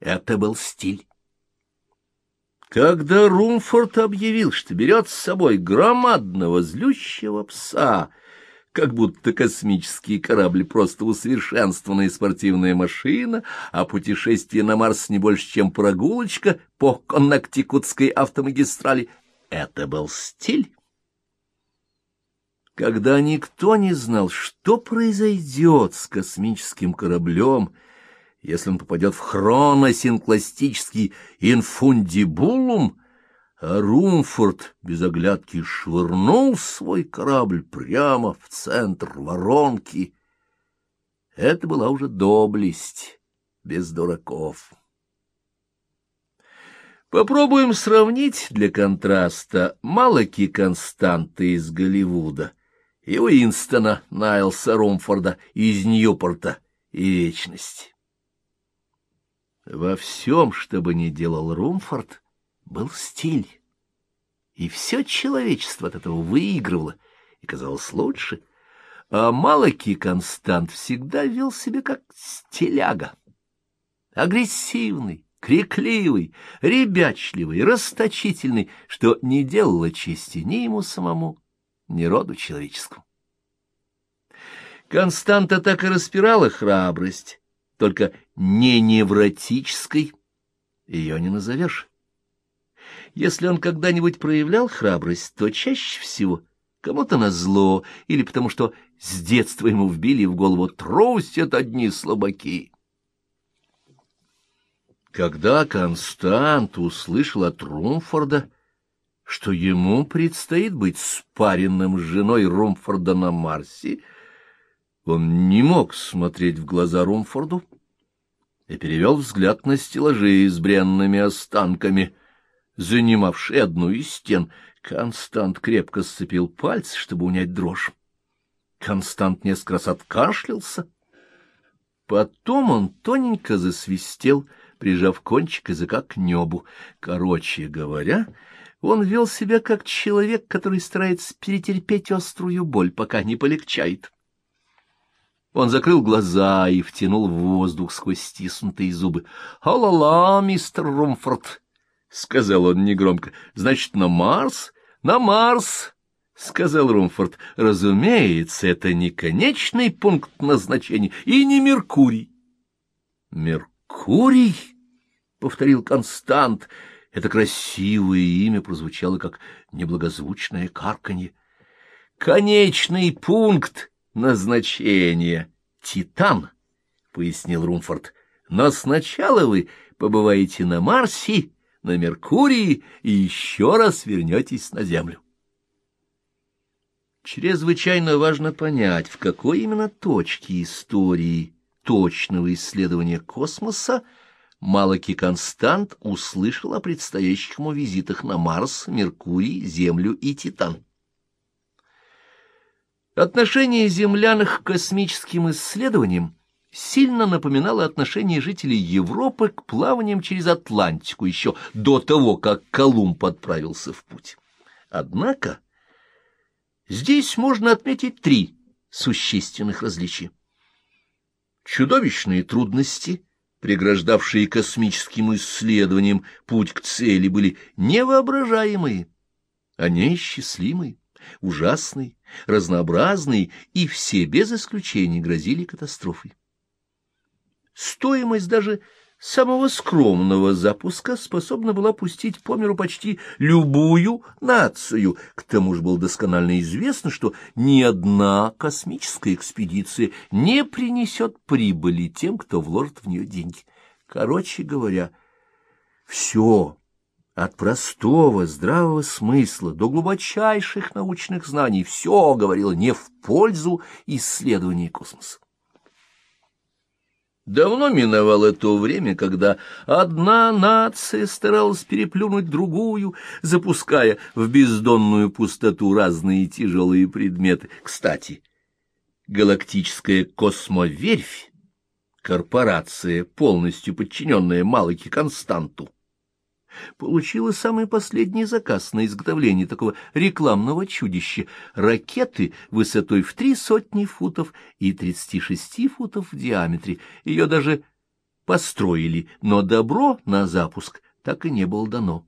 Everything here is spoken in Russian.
Это был стиль. Когда Румфорд объявил, что берет с собой громадного злющего пса, как будто космический корабль просто усовершенствованная спортивная машина, а путешествие на Марс не больше, чем прогулочка по Коннектикутской автомагистрали, это был стиль. Когда никто не знал, что произойдет с космическим кораблем, если он попадет в хроносинкластический инфундибулум, а Румфорд без оглядки швырнул свой корабль прямо в центр воронки. Это была уже доблесть без дураков. Попробуем сравнить для контраста Малаки Константы из Голливуда и Уинстона Найлса Румфорда из Ньюпорта и Вечности. Во всем, что бы ни делал Румфорд, был стиль. И все человечество от этого выигрывало и казалось лучше. А Малаки Констант всегда вел себя как стиляга. Агрессивный, крикливый, ребячливый, расточительный, что не делало чести ни ему самому, ни роду человеческому. Константа так и распирала храбрость, только не невротической ее не назовешь. Если он когда-нибудь проявлял храбрость, то чаще всего кому-то назло или потому что с детства ему вбили в голову «трусят одни слабаки». Когда Констант услышал от Румфорда, что ему предстоит быть спаренным с женой Румфорда на Марсе, он не мог смотреть в глаза Румфорду и перевел взгляд на стеллажи с бренными останками, занимавшие одну из стен. Констант крепко сцепил пальцы, чтобы унять дрожь. Констант несколько раз откашлялся. Потом он тоненько засвистел, прижав кончик языка к небу. Короче говоря, он вел себя как человек, который старается перетерпеть острую боль, пока не полегчает. Он закрыл глаза и втянул воздух сквозь стиснутые зубы. «Ла-ла, мистер Румфорд!» — сказал он негромко. «Значит, на Марс? На Марс!» — сказал Румфорд. «Разумеется, это не конечный пункт назначения и не Меркурий». «Меркурий?» — повторил Констант. Это красивое имя прозвучало, как неблагозвучное карканье. «Конечный пункт!» Назначение Титан, — пояснил Румфорд. — Но сначала вы побываете на Марсе, на Меркурии и еще раз вернетесь на Землю. Чрезвычайно важно понять, в какой именно точке истории точного исследования космоса Малаки Констант услышал о предстоящих ему визитах на Марс, Меркурий, Землю и Титан. Отношение землян к космическим исследованиям сильно напоминало отношение жителей Европы к плаваниям через Атлантику еще до того, как Колумб отправился в путь. Однако здесь можно отметить три существенных различия. Чудовищные трудности, преграждавшие космическим исследованиям путь к цели, были невоображаемые, а неисчислимые ужасный, разнообразный, и все без исключения грозили катастрофой. Стоимость даже самого скромного запуска способна была пустить по миру почти любую нацию. К тому же было досконально известно, что ни одна космическая экспедиция не принесет прибыли тем, кто вложит в нее деньги. Короче говоря, все от простого, здравого смысла до глубочайших научных знаний все говорило не в пользу исследования космоса. Давно миновало то время, когда одна нация старалась переплюнуть другую, запуская в бездонную пустоту разные тяжелые предметы. Кстати, галактическая космоверфь, корпорация, полностью подчиненная Малаке Константу, получила самый последний заказ на изготовление такого рекламного чудища — ракеты высотой в три сотни футов и тридцати шести футов в диаметре. Ее даже построили, но добро на запуск так и не было дано.